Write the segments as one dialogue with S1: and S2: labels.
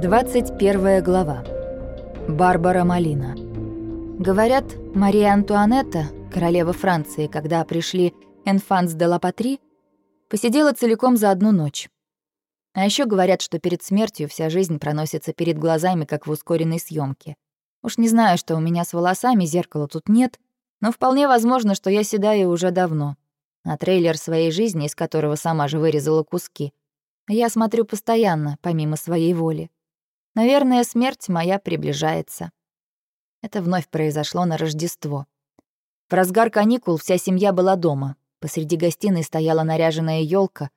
S1: 21 глава. Барбара Малина. Говорят, Мария Антуанетта, королева Франции, когда пришли Энфанс де ла Патри, посидела целиком за одну ночь. А еще говорят, что перед смертью вся жизнь проносится перед глазами, как в ускоренной съемке. Уж не знаю, что у меня с волосами, зеркала тут нет, но вполне возможно, что я седаю уже давно. А трейлер своей жизни, из которого сама же вырезала куски, я смотрю постоянно, помимо своей воли. Наверное, смерть моя приближается. Это вновь произошло на Рождество. В разгар каникул вся семья была дома. Посреди гостиной стояла наряженная елка,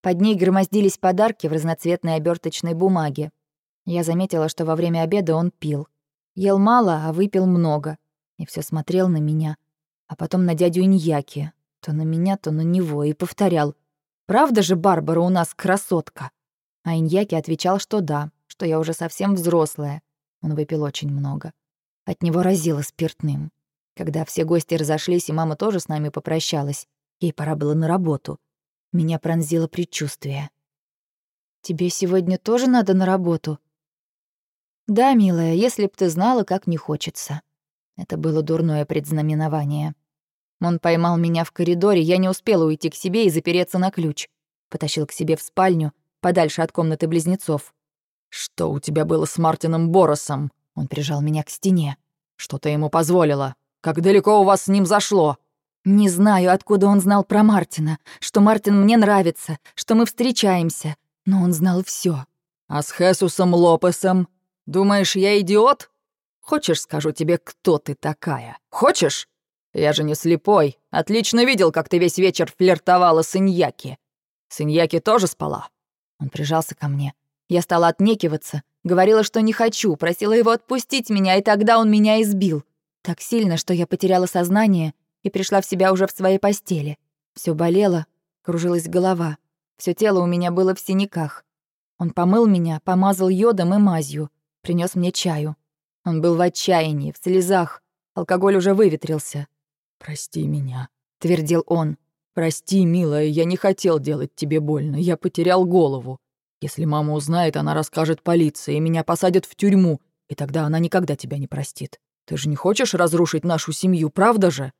S1: под ней громоздились подарки в разноцветной оберточной бумаге. Я заметила, что во время обеда он пил. Ел мало, а выпил много. И все смотрел на меня. А потом на дядю Иньяки. То на меня, то на него. И повторял. «Правда же, Барбара у нас красотка?» А Иньяки отвечал, что да что я уже совсем взрослая. Он выпил очень много. От него разило спиртным. Когда все гости разошлись, и мама тоже с нами попрощалась, ей пора было на работу. Меня пронзило предчувствие. «Тебе сегодня тоже надо на работу?» «Да, милая, если б ты знала, как не хочется». Это было дурное предзнаменование. Он поймал меня в коридоре, я не успела уйти к себе и запереться на ключ. Потащил к себе в спальню, подальше от комнаты близнецов. «Что у тебя было с Мартином Боросом?» Он прижал меня к стене. «Что ты ему позволила? Как далеко у вас с ним зашло?» «Не знаю, откуда он знал про Мартина, что Мартин мне нравится, что мы встречаемся, но он знал все. «А с Хесусом Лопесом? Думаешь, я идиот? Хочешь, скажу тебе, кто ты такая? Хочешь? Я же не слепой. Отлично видел, как ты весь вечер флиртовала с Иньяки. С Иньяки тоже спала?» Он прижался ко мне. Я стала отнекиваться, говорила, что не хочу, просила его отпустить меня, и тогда он меня избил. Так сильно, что я потеряла сознание и пришла в себя уже в своей постели. Все болело, кружилась голова, все тело у меня было в синяках. Он помыл меня, помазал йодом и мазью, принес мне чаю. Он был в отчаянии, в слезах. Алкоголь уже выветрился. «Прости меня», — твердил он. «Прости, милая, я не хотел делать тебе больно, я потерял голову. Если мама узнает, она расскажет полиции, и меня посадят в тюрьму, и тогда она никогда тебя не простит. Ты же не хочешь разрушить нашу семью, правда же?»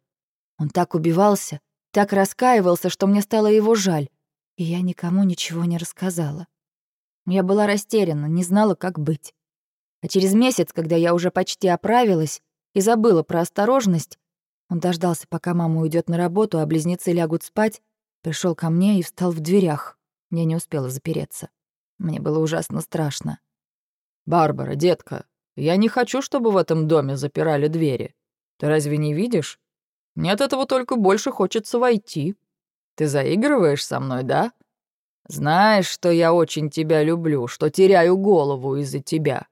S1: Он так убивался, так раскаивался, что мне стало его жаль, и я никому ничего не рассказала. Я была растеряна, не знала, как быть. А через месяц, когда я уже почти оправилась и забыла про осторожность, он дождался, пока мама уйдет на работу, а близнецы лягут спать, пришел ко мне и встал в дверях. Я не успела запереться. Мне было ужасно страшно. «Барбара, детка, я не хочу, чтобы в этом доме запирали двери. Ты разве не видишь? Мне от этого только больше хочется войти. Ты заигрываешь со мной, да? Знаешь, что я очень тебя люблю, что теряю голову из-за тебя.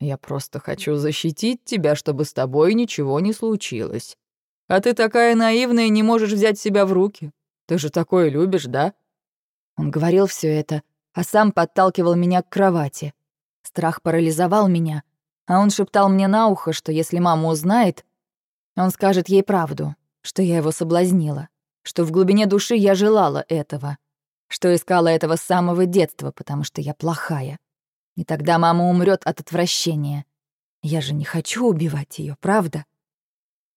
S1: Я просто хочу защитить тебя, чтобы с тобой ничего не случилось. А ты такая наивная не можешь взять себя в руки. Ты же такое любишь, да?» Он говорил все это, а сам подталкивал меня к кровати. Страх парализовал меня, а он шептал мне на ухо, что если мама узнает, он скажет ей правду, что я его соблазнила, что в глубине души я желала этого, что искала этого с самого детства, потому что я плохая. И тогда мама умрет от отвращения. Я же не хочу убивать ее, правда?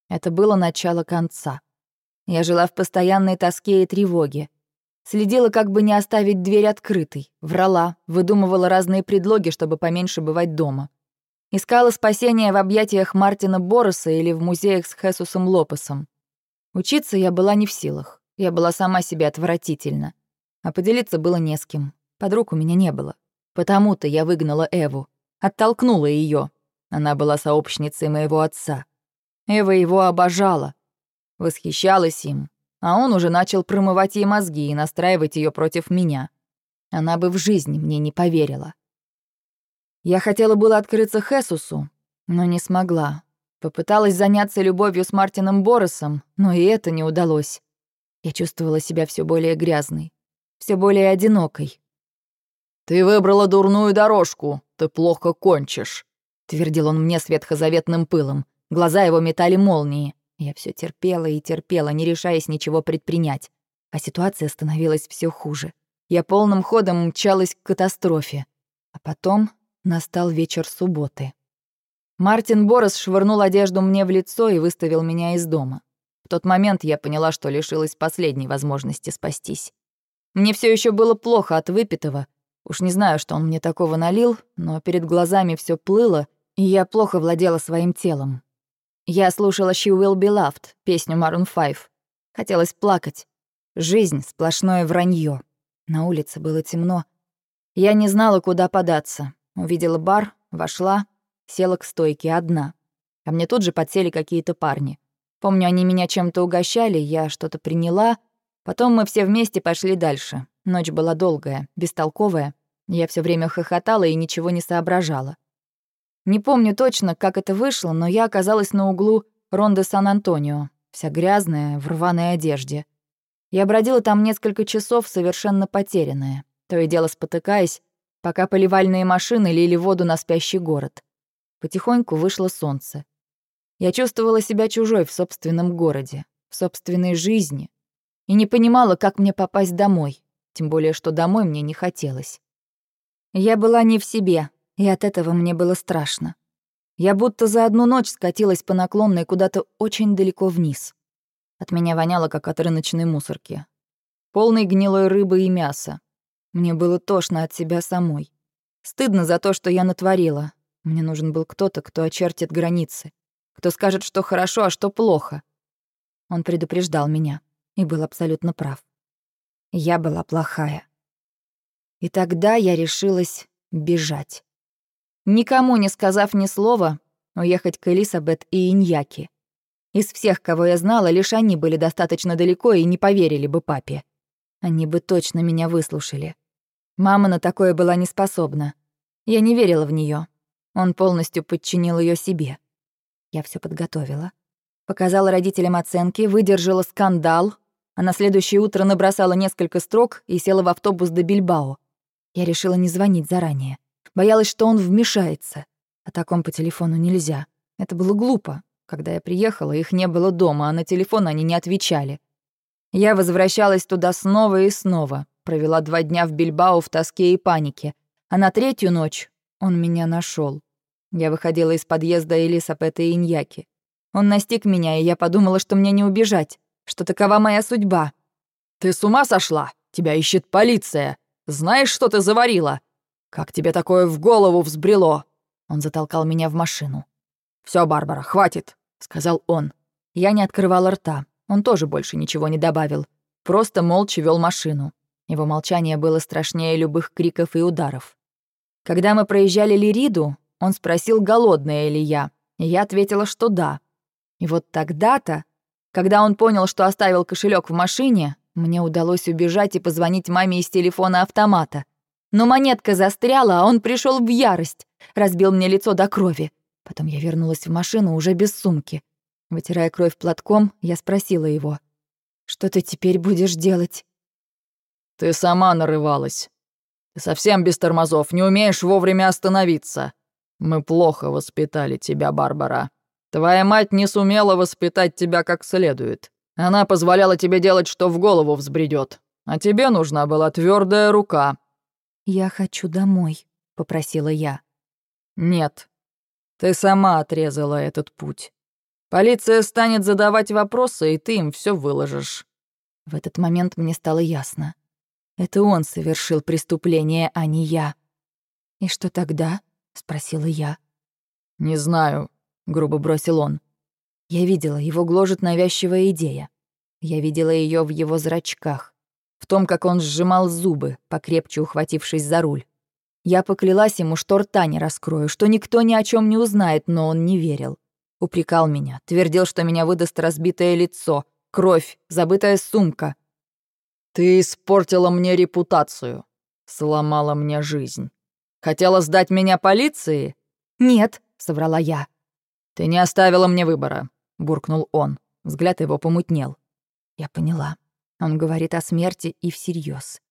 S1: Это было начало конца. Я жила в постоянной тоске и тревоге, Следила, как бы не оставить дверь открытой, врала, выдумывала разные предлоги, чтобы поменьше бывать дома. Искала спасения в объятиях Мартина Бороса или в музеях с Хесусом Лопесом. Учиться я была не в силах. Я была сама себе отвратительна. А поделиться было не с кем. Подруг у меня не было. Потому-то я выгнала Эву. Оттолкнула ее. Она была сообщницей моего отца. Эва его обожала. Восхищалась им, а он уже начал промывать ей мозги и настраивать ее против меня. Она бы в жизни мне не поверила. Я хотела было открыться Хесусу, но не смогла. Попыталась заняться любовью с Мартином Боросом, но и это не удалось. Я чувствовала себя все более грязной, все более одинокой. «Ты выбрала дурную дорожку, ты плохо кончишь», — твердил он мне с ветхозаветным пылом. Глаза его метали молнии. Я все терпела и терпела, не решаясь ничего предпринять. А ситуация становилась все хуже. Я полным ходом мчалась к катастрофе. А потом настал вечер субботы. Мартин Борос швырнул одежду мне в лицо и выставил меня из дома. В тот момент я поняла, что лишилась последней возможности спастись. Мне все еще было плохо от выпитого. Уж не знаю, что он мне такого налил, но перед глазами все плыло, и я плохо владела своим телом. Я слушала «She Will Be Loved», песню Maroon 5. Хотелось плакать. Жизнь — сплошное вранье. На улице было темно. Я не знала, куда податься. Увидела бар, вошла, села к стойке одна. Ко мне тут же подсели какие-то парни. Помню, они меня чем-то угощали, я что-то приняла. Потом мы все вместе пошли дальше. Ночь была долгая, бестолковая. Я все время хохотала и ничего не соображала. Не помню точно, как это вышло, но я оказалась на углу Ронда Сан-Антонио, вся грязная, в рваной одежде. Я бродила там несколько часов, совершенно потерянная, то и дело спотыкаясь, пока поливальные машины лили воду на спящий город. Потихоньку вышло солнце. Я чувствовала себя чужой в собственном городе, в собственной жизни, и не понимала, как мне попасть домой, тем более, что домой мне не хотелось. Я была не в себе, и от этого мне было страшно. Я будто за одну ночь скатилась по наклонной куда-то очень далеко вниз. От меня воняло, как от рыночной мусорки. Полной гнилой рыбы и мяса. Мне было тошно от себя самой. Стыдно за то, что я натворила. Мне нужен был кто-то, кто очертит границы. Кто скажет, что хорошо, а что плохо. Он предупреждал меня и был абсолютно прав. Я была плохая. И тогда я решилась бежать. Никому не сказав ни слова, уехать к Элисабет и Иньяки. Из всех, кого я знала, лишь они были достаточно далеко и не поверили бы папе. Они бы точно меня выслушали. Мама на такое была не способна. Я не верила в нее. Он полностью подчинил ее себе. Я все подготовила. Показала родителям оценки, выдержала скандал, а на следующее утро набросала несколько строк и села в автобус до Бильбао. Я решила не звонить заранее. Боялась, что он вмешается. О таком по телефону нельзя. Это было глупо. Когда я приехала, их не было дома, а на телефон они не отвечали. Я возвращалась туда снова и снова. Провела два дня в Бильбао в тоске и панике. А на третью ночь он меня нашел. Я выходила из подъезда Элисапета и Иньяки. Он настиг меня, и я подумала, что мне не убежать, что такова моя судьба. «Ты с ума сошла? Тебя ищет полиция. Знаешь, что ты заварила? Как тебе такое в голову взбрело?» Он затолкал меня в машину. Все, Барбара, хватит», — сказал он. Я не открывала рта. Он тоже больше ничего не добавил. Просто молча вел машину. Его молчание было страшнее любых криков и ударов. Когда мы проезжали Лириду, он спросил, голодная ли я, и я ответила, что да. И вот тогда-то, когда он понял, что оставил кошелек в машине, мне удалось убежать и позвонить маме из телефона автомата. Но монетка застряла, а он пришел в ярость, разбил мне лицо до крови. Потом я вернулась в машину уже без сумки. Вытирая кровь платком, я спросила его. «Что ты теперь будешь делать?» «Ты сама нарывалась. Ты совсем без тормозов, не умеешь вовремя остановиться. Мы плохо воспитали тебя, Барбара. Твоя мать не сумела воспитать тебя как следует. Она позволяла тебе делать, что в голову взбредет. А тебе нужна была твердая рука». «Я хочу домой», — попросила я. «Нет. Ты сама отрезала этот путь. Полиция станет задавать вопросы, и ты им все выложишь». В этот момент мне стало ясно. Это он совершил преступление, а не я. «И что тогда?» — спросила я. «Не знаю», — грубо бросил он. Я видела, его гложет навязчивая идея. Я видела ее в его зрачках, в том, как он сжимал зубы, покрепче ухватившись за руль. Я поклялась ему, что рта не раскрою, что никто ни о чем не узнает, но он не верил. Упрекал меня, твердил, что меня выдаст разбитое лицо, кровь, забытая сумка. «Ты испортила мне репутацию, сломала мне жизнь». Хотела сдать меня полиции?» «Нет», — соврала я. «Ты не оставила мне выбора», — буркнул он. Взгляд его помутнел. Я поняла. Он говорит о смерти и всерьез.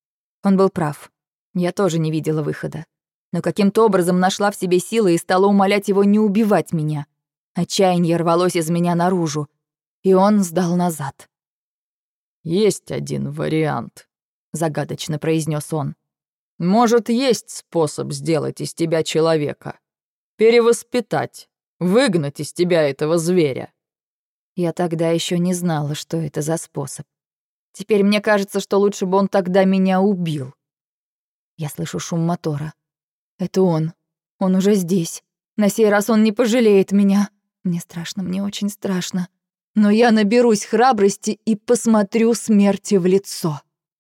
S1: Он был прав. Я тоже не видела выхода. Но каким-то образом нашла в себе силы и стала умолять его не убивать меня. Отчаяние рвалось из меня наружу. И он сдал назад. «Есть один вариант», — загадочно произнес он.
S2: Может, есть способ сделать из тебя человека. Перевоспитать, выгнать из тебя этого зверя.
S1: Я тогда еще не знала, что это за способ. Теперь мне кажется, что лучше бы он тогда меня убил. Я слышу шум мотора. Это он. Он уже здесь. На сей раз он не пожалеет меня. Мне страшно, мне очень страшно. Но я наберусь храбрости и посмотрю смерти в лицо.